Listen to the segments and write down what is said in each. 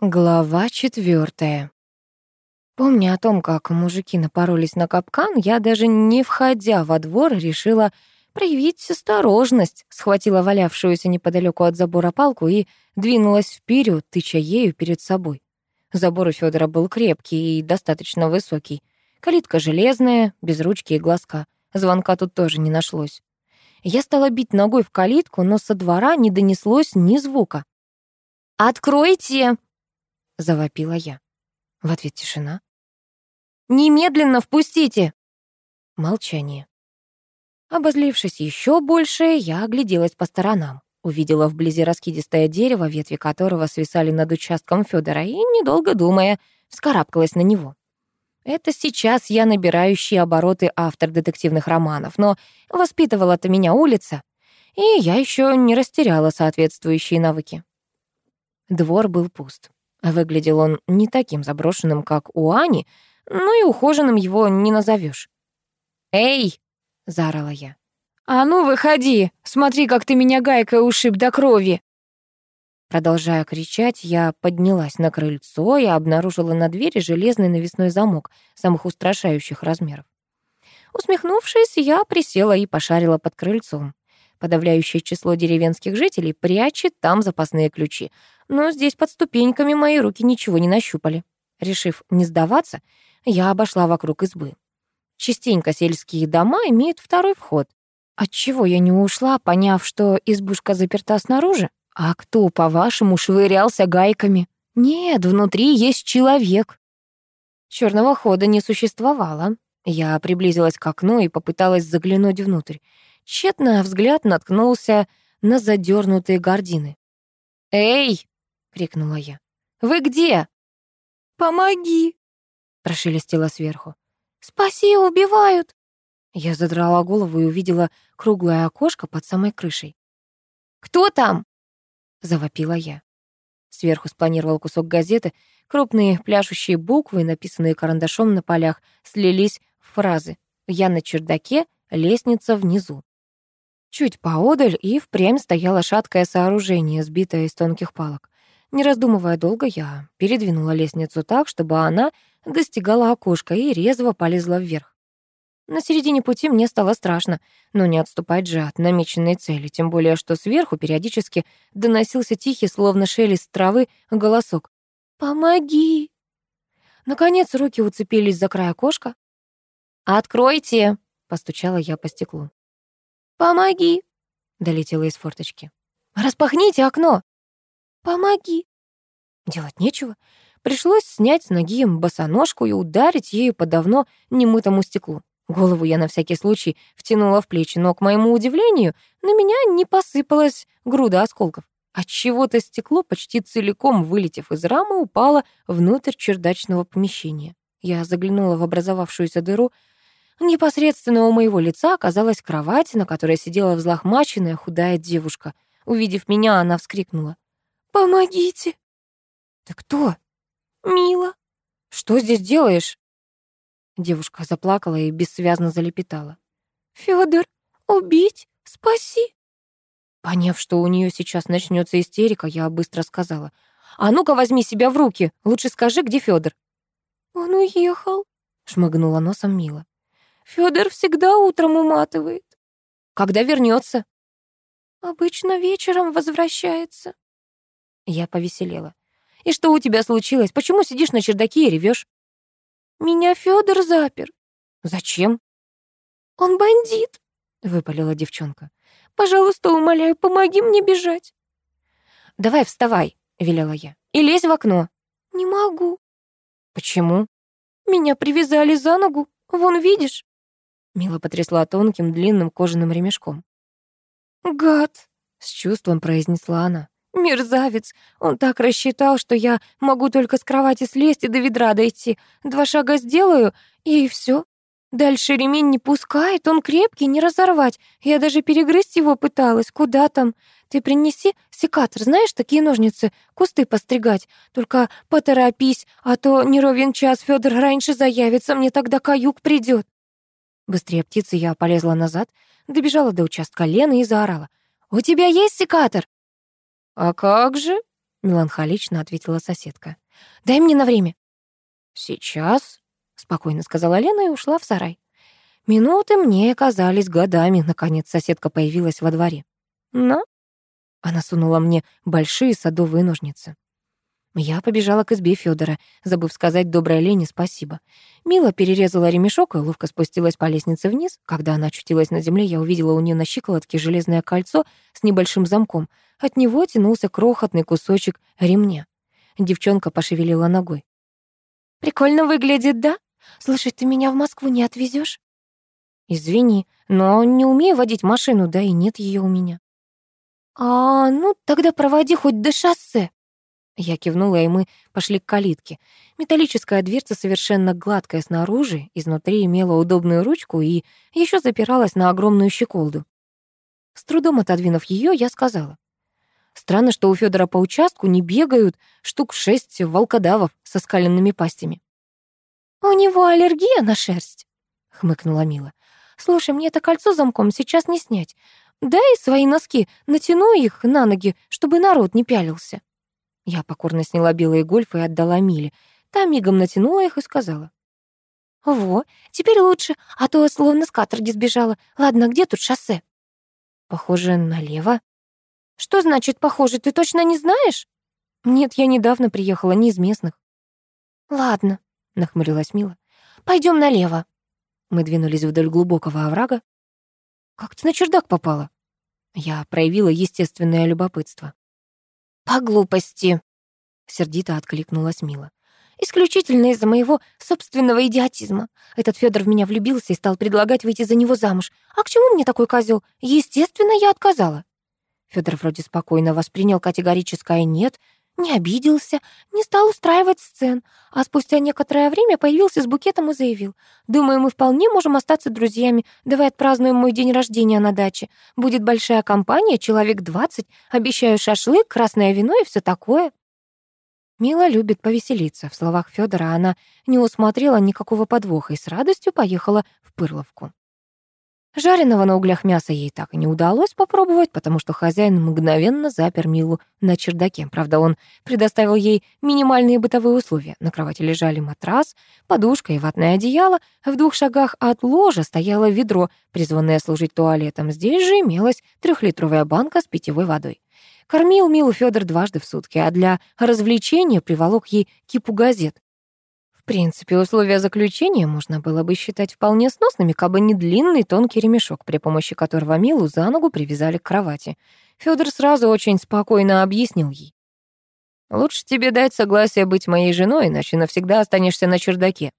Глава четвертая. Помня о том, как мужики напоролись на капкан, я даже не входя во двор решила проявить осторожность, схватила валявшуюся неподалеку от забора палку и двинулась вперед, тыча ею перед собой. Забор у Федора был крепкий и достаточно высокий. Калитка железная, без ручки и глазка. Звонка тут тоже не нашлось. Я стала бить ногой в калитку, но со двора не донеслось ни звука. «Откройте!» — завопила я. В ответ тишина. «Немедленно впустите!» Молчание. Обозлившись еще больше, я огляделась по сторонам. Увидела вблизи раскидистое дерево, ветви которого свисали над участком Федора, и, недолго думая, вскарабкалась на него. Это сейчас я набирающий обороты автор детективных романов, но воспитывала-то меня улица, и я еще не растеряла соответствующие навыки. Двор был пуст. Выглядел он не таким заброшенным, как у Ани, но и ухоженным его не назовешь. «Эй!» — заорала я. «А ну, выходи! Смотри, как ты меня гайкой ушиб до крови!» Продолжая кричать, я поднялась на крыльцо и обнаружила на двери железный навесной замок самых устрашающих размеров. Усмехнувшись, я присела и пошарила под крыльцом. Подавляющее число деревенских жителей прячет там запасные ключи, но здесь под ступеньками мои руки ничего не нащупали. Решив не сдаваться, я обошла вокруг избы. Частенько сельские дома имеют второй вход. Отчего я не ушла, поняв, что избушка заперта снаружи? А кто, по-вашему, швырялся гайками? Нет, внутри есть человек. Черного хода не существовало. Я приблизилась к окну и попыталась заглянуть внутрь. Тщетно взгляд наткнулся на задернутые гардины. «Эй!» — крикнула я. «Вы где?» «Помоги!» — прошелестело сверху. «Спаси, убивают!» Я задрала голову и увидела круглое окошко под самой крышей. «Кто там?» — завопила я. Сверху спланировал кусок газеты. Крупные пляшущие буквы, написанные карандашом на полях, слились в фразы. «Я на чердаке, лестница внизу». Чуть поодаль и впрямь стояло шаткое сооружение, сбитое из тонких палок. Не раздумывая долго, я передвинула лестницу так, чтобы она достигала окошка и резво полезла вверх. На середине пути мне стало страшно, но не отступать же от намеченной цели, тем более что сверху периодически доносился тихий, словно шелест травы, голосок. «Помоги!» Наконец руки уцепились за край окошка. «Откройте!» — постучала я по стеклу. «Помоги!» — долетело из форточки. «Распахните окно!» «Помоги!» Делать нечего. Пришлось снять с ноги босоножку и ударить ею по давно немытому стеклу. Голову я на всякий случай втянула в плечи, но, к моему удивлению, на меня не посыпалась груда осколков. Отчего-то стекло, почти целиком вылетев из рамы, упало внутрь чердачного помещения. Я заглянула в образовавшуюся дыру. Непосредственно у моего лица оказалась кровать, на которой сидела взлохмаченная худая девушка. Увидев меня, она вскрикнула. «Помогите!» «Ты кто?» «Мила». «Что здесь делаешь?» Девушка заплакала и бессвязно залепетала. «Фёдор, убить? Спаси!» Поняв, что у нее сейчас начнется истерика, я быстро сказала. «А ну-ка возьми себя в руки. Лучше скажи, где Фёдор?» «Он уехал», — шмыгнула носом Мила. «Фёдор всегда утром уматывает». «Когда вернется? «Обычно вечером возвращается». Я повеселела. «И что у тебя случилось? Почему сидишь на чердаке и ревешь? «Меня Федор запер». «Зачем?» «Он бандит», — выпалила девчонка. «Пожалуйста, умоляю, помоги мне бежать». «Давай вставай», — велела я, — «и лезь в окно». «Не могу». «Почему?» «Меня привязали за ногу, вон видишь?» Мила потрясла тонким длинным кожаным ремешком. «Гад!» — с чувством произнесла она. Мерзавец. Он так рассчитал, что я могу только с кровати слезть и до ведра дойти. Два шага сделаю, и все. Дальше ремень не пускает, он крепкий, не разорвать. Я даже перегрызть его пыталась. Куда там? Ты принеси секатор, знаешь, такие ножницы, кусты постригать. Только поторопись, а то не ровен час Федор раньше заявится, мне тогда каюк придет. Быстрее птицы я полезла назад, добежала до участка Лены и заорала. «У тебя есть секатор?» «А как же?» — меланхолично ответила соседка. «Дай мне на время». «Сейчас», — спокойно сказала Лена и ушла в сарай. Минуты мне казались годами. Наконец соседка появилась во дворе. «На?» Она сунула мне большие садовые ножницы. Я побежала к избе Федора, забыв сказать доброй Лене спасибо. Мила перерезала ремешок и ловко спустилась по лестнице вниз. Когда она очутилась на земле, я увидела у нее на щиколотке железное кольцо с небольшим замком. От него тянулся крохотный кусочек ремня. Девчонка пошевелила ногой. «Прикольно выглядит, да? Слушай, ты меня в Москву не отвезешь? «Извини, но не умею водить машину, да и нет ее у меня». «А, ну тогда проводи хоть до шоссе», я кивнула, и мы пошли к калитке. Металлическая дверца совершенно гладкая снаружи, изнутри имела удобную ручку и еще запиралась на огромную щеколду. С трудом отодвинув ее, я сказала. Странно, что у Федора по участку не бегают штук шесть волкодавов со скаленными пастями. «У него аллергия на шерсть», — хмыкнула Мила. «Слушай, мне это кольцо замком сейчас не снять. Дай свои носки, натяну их на ноги, чтобы народ не пялился». Я покорно сняла белые гольфы и отдала Миле. Та мигом натянула их и сказала. «Во, теперь лучше, а то словно с каторги сбежала. Ладно, где тут шоссе?» «Похоже, налево». «Что значит «похоже»? Ты точно не знаешь?» «Нет, я недавно приехала, не из местных». «Ладно», — нахмурилась Мила. Пойдем налево». Мы двинулись вдоль глубокого оврага. «Как ты на чердак попала?» Я проявила естественное любопытство. «По глупости», — сердито откликнулась Мила. «Исключительно из-за моего собственного идиотизма. Этот Федор в меня влюбился и стал предлагать выйти за него замуж. А к чему мне такой козел? Естественно, я отказала». Федор вроде спокойно воспринял категорическое «нет», не обиделся, не стал устраивать сцен, а спустя некоторое время появился с букетом и заявил. «Думаю, мы вполне можем остаться друзьями. Давай отпразднуем мой день рождения на даче. Будет большая компания, человек двадцать. Обещаю шашлык, красное вино и все такое». Мила любит повеселиться. В словах Федора она не усмотрела никакого подвоха и с радостью поехала в Пырловку. Жареного на углях мяса ей так и не удалось попробовать, потому что хозяин мгновенно запер Милу на чердаке. Правда, он предоставил ей минимальные бытовые условия. На кровати лежали матрас, подушка и ватное одеяло. В двух шагах от ложа стояло ведро, призванное служить туалетом. Здесь же имелась трехлитровая банка с питьевой водой. Кормил Милу Федор дважды в сутки, а для развлечения приволок ей кипу газет принципе, условия заключения можно было бы считать вполне сносными, кабы не длинный тонкий ремешок, при помощи которого Милу за ногу привязали к кровати. Федор сразу очень спокойно объяснил ей. «Лучше тебе дать согласие быть моей женой, иначе навсегда останешься на чердаке».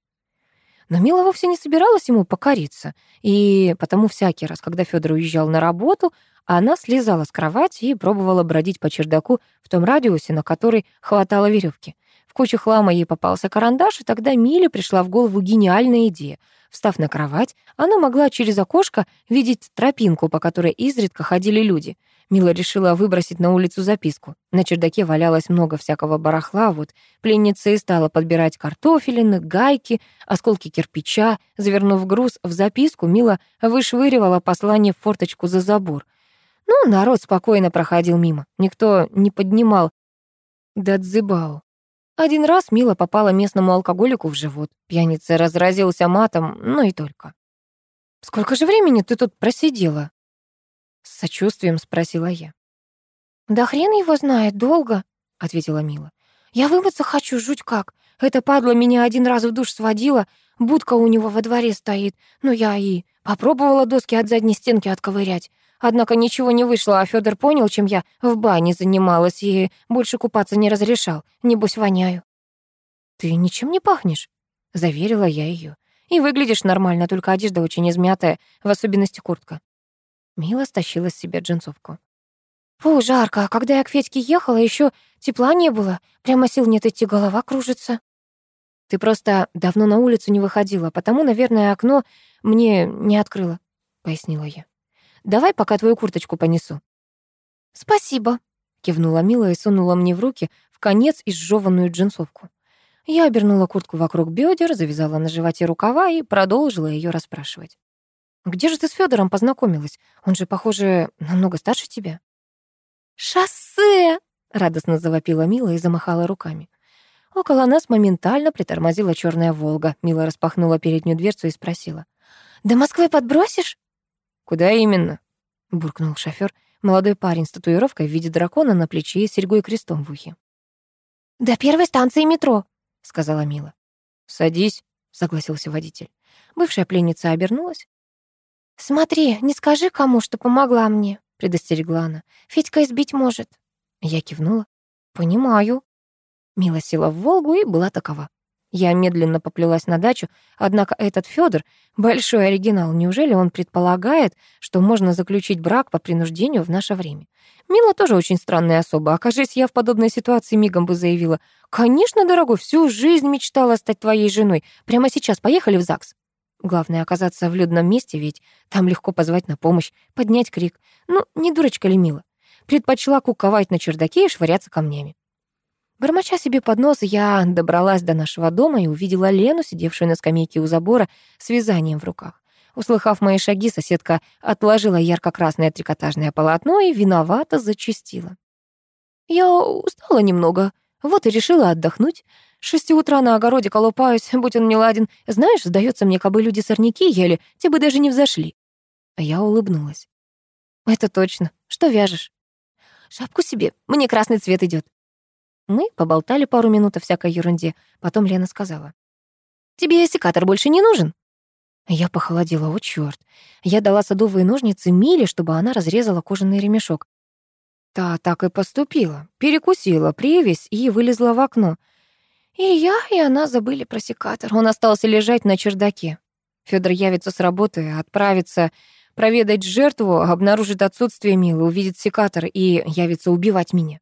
Но Мила вовсе не собиралась ему покориться, и потому всякий раз, когда Федор уезжал на работу, она слезала с кровати и пробовала бродить по чердаку в том радиусе, на который хватало веревки. В кучу хлама ей попался карандаш, и тогда Миле пришла в голову гениальная идея. Встав на кровать, она могла через окошко видеть тропинку, по которой изредка ходили люди. Мила решила выбросить на улицу записку. На чердаке валялось много всякого барахла, вот пленница и стала подбирать картофелины, гайки, осколки кирпича. Завернув груз в записку, Мила вышвыривала послание в форточку за забор. Ну, народ спокойно проходил мимо. Никто не поднимал Дадзибао. Один раз Мила попала местному алкоголику в живот. Пьяница разразился матом, но и только. «Сколько же времени ты тут просидела?» С сочувствием спросила я. «Да хрен его знает, долго», — ответила Мила. «Я вымыться хочу, жуть как. Эта падла меня один раз в душ сводила, будка у него во дворе стоит. Ну я и попробовала доски от задней стенки отковырять. Однако ничего не вышло, а Федор понял, чем я в бане занималась, и больше купаться не разрешал. Небось, воняю. «Ты ничем не пахнешь», — заверила я ее. «И выглядишь нормально, только одежда очень измятая, в особенности куртка». Мила стащила с себя джинсовку. «Фу, жарко, а когда я к Федьке ехала, еще тепла не было. Прямо сил нет идти, голова кружится». «Ты просто давно на улицу не выходила, потому, наверное, окно мне не открыло», — пояснила я. Давай пока твою курточку понесу». «Спасибо», — кивнула Мила и сунула мне в руки в конец изжеванную джинсовку. Я обернула куртку вокруг бедер, завязала на животе рукава и продолжила ее расспрашивать. «Где же ты с Федором познакомилась? Он же, похоже, намного старше тебя». «Шоссе!» — радостно завопила Мила и замахала руками. Около нас моментально притормозила черная «Волга». Мила распахнула переднюю дверцу и спросила. «До Москвы подбросишь?» «Куда именно?» — буркнул шофер, молодой парень с татуировкой в виде дракона на плече и серьгой крестом в ухе. «До первой станции метро», — сказала Мила. «Садись», — согласился водитель. Бывшая пленница обернулась. «Смотри, не скажи кому, что помогла мне», — предостерегла она. «Федька избить может». Я кивнула. «Понимаю». Мила села в «Волгу» и была такова. Я медленно поплелась на дачу, однако этот Федор большой оригинал. Неужели он предполагает, что можно заключить брак по принуждению в наше время? Мила тоже очень странная особа. Окажись я в подобной ситуации, мигом бы заявила. «Конечно, дорогой, всю жизнь мечтала стать твоей женой. Прямо сейчас поехали в ЗАГС». Главное оказаться в людном месте, ведь там легко позвать на помощь, поднять крик. Ну, не дурочка ли Мила? Предпочла куковать на чердаке и швыряться камнями. Бормоча себе под нос, я добралась до нашего дома и увидела Лену, сидевшую на скамейке у забора, с вязанием в руках. Услыхав мои шаги, соседка отложила ярко-красное трикотажное полотно и виновато зачастила. Я устала немного, вот и решила отдохнуть. С шести утра на огороде колупаюсь, будь он не ладен. Знаешь, сдается мне, кабы люди сорняки ели, те бы даже не взошли. Я улыбнулась. Это точно. Что вяжешь? Шапку себе, мне красный цвет идет. Мы поболтали пару минут о всякой ерунде. Потом Лена сказала. «Тебе секатор больше не нужен?» Я похолодела, о чёрт. Я дала садовые ножницы Миле, чтобы она разрезала кожаный ремешок. Та так и поступила. Перекусила привязь и вылезла в окно. И я, и она забыли про секатор. Он остался лежать на чердаке. Фёдор явится с работы, отправится проведать жертву, обнаружит отсутствие Милы, увидит секатор и явится убивать меня.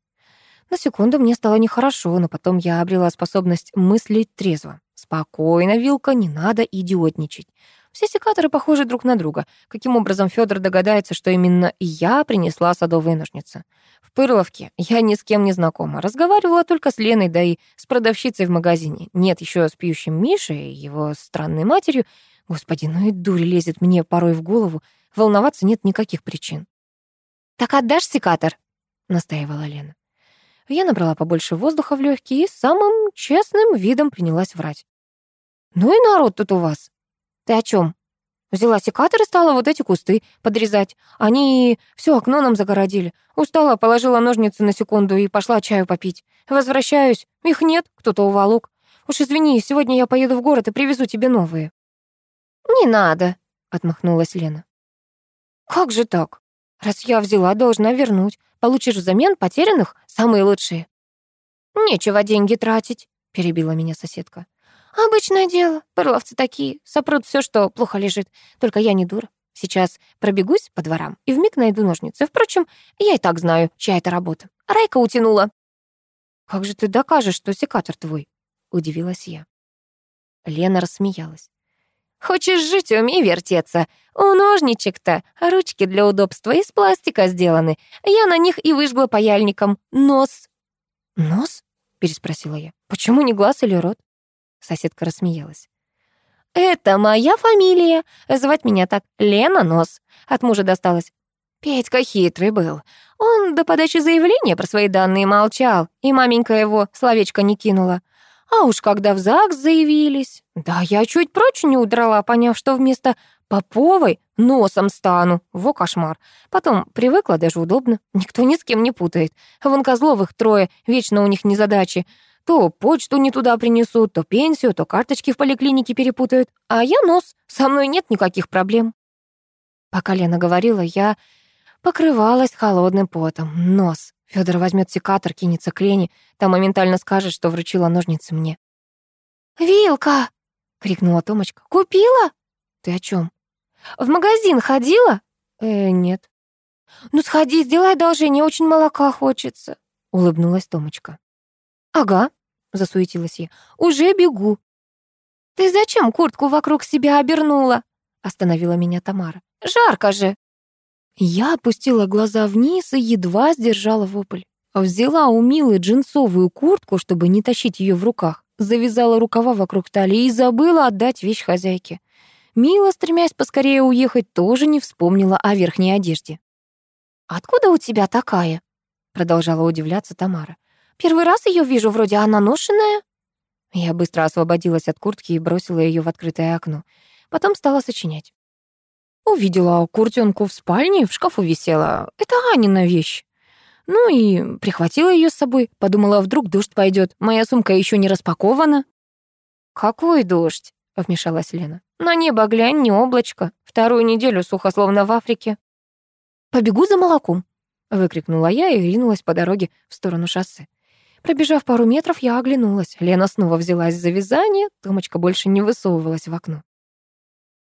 На секунду мне стало нехорошо, но потом я обрела способность мыслить трезво. Спокойно, Вилка, не надо идиотничать. Все секаторы похожи друг на друга. Каким образом Федор догадается, что именно я принесла садовые ножницы? В Пырловке я ни с кем не знакома. Разговаривала только с Леной, да и с продавщицей в магазине. Нет, еще с пьющим Мишей и его странной матерью. Господи, ну и дурь лезет мне порой в голову. Волноваться нет никаких причин. «Так отдашь секатор?» — настаивала Лена. Я набрала побольше воздуха в легкие и самым честным видом принялась врать. «Ну и народ тут у вас!» «Ты о чем? Взяла секатор и стала вот эти кусты подрезать. Они все окно нам загородили. Устала, положила ножницы на секунду и пошла чаю попить. Возвращаюсь. Их нет, кто-то уволок. Уж извини, сегодня я поеду в город и привезу тебе новые». «Не надо», — отмахнулась Лена. «Как же так? Раз я взяла, должна вернуть. Получишь взамен потерянных самые лучшие». «Нечего деньги тратить», — перебила меня соседка. «Обычное дело. Пырловцы такие. Сопрут все, что плохо лежит. Только я не дура. Сейчас пробегусь по дворам и вмиг найду ножницы. Впрочем, я и так знаю, чья это работа. Райка утянула». «Как же ты докажешь, что секатор твой?» — удивилась я. Лена рассмеялась. Хочешь жить, умей вертеться. У ножничек-то ручки для удобства из пластика сделаны. Я на них и выжгла паяльником. Нос». «Нос?» — переспросила я. «Почему не глаз или рот?» Соседка рассмеялась. «Это моя фамилия. Звать меня так Лена Нос. От мужа досталось. Петька хитрый был. Он до подачи заявления про свои данные молчал, и маменька его словечко не кинула. А уж когда в ЗАГС заявились, да я чуть прочь не удрала, поняв, что вместо Поповой носом стану. Во кошмар. Потом привыкла, даже удобно. Никто ни с кем не путает. Вон Козловых трое, вечно у них незадачи. То почту не туда принесут, то пенсию, то карточки в поликлинике перепутают. А я нос, со мной нет никаких проблем. Пока Лена говорила, я покрывалась холодным потом. Нос. Федор возьмет секатор, кинется к Лене, там моментально скажет, что вручила ножницы мне. «Вилка!» — крикнула Томочка. «Купила?» «Ты о чем? «В магазин ходила?» «Э, нет». «Ну сходи, сделай одолжение, очень молока хочется», — улыбнулась Томочка. «Ага», — засуетилась я, — «уже бегу». «Ты зачем куртку вокруг себя обернула?» — остановила меня Тамара. «Жарко же». Я опустила глаза вниз и едва сдержала вопль. Взяла у Милы джинсовую куртку, чтобы не тащить ее в руках, завязала рукава вокруг талии и забыла отдать вещь хозяйке. Мила, стремясь поскорее уехать, тоже не вспомнила о верхней одежде. «Откуда у тебя такая?» — продолжала удивляться Тамара. «Первый раз ее вижу, вроде она ношенная». Я быстро освободилась от куртки и бросила ее в открытое окно. Потом стала сочинять. Увидела куртенку в спальне, в шкафу висела. Это Анина вещь. Ну и прихватила ее с собой. Подумала, вдруг дождь пойдет. Моя сумка еще не распакована. «Какой дождь?» — вмешалась Лена. «На небо глянь, не облачко. Вторую неделю сухо, словно в Африке». «Побегу за молоком», — выкрикнула я и ринулась по дороге в сторону шоссе. Пробежав пару метров, я оглянулась. Лена снова взялась за вязание, Томочка больше не высовывалась в окно.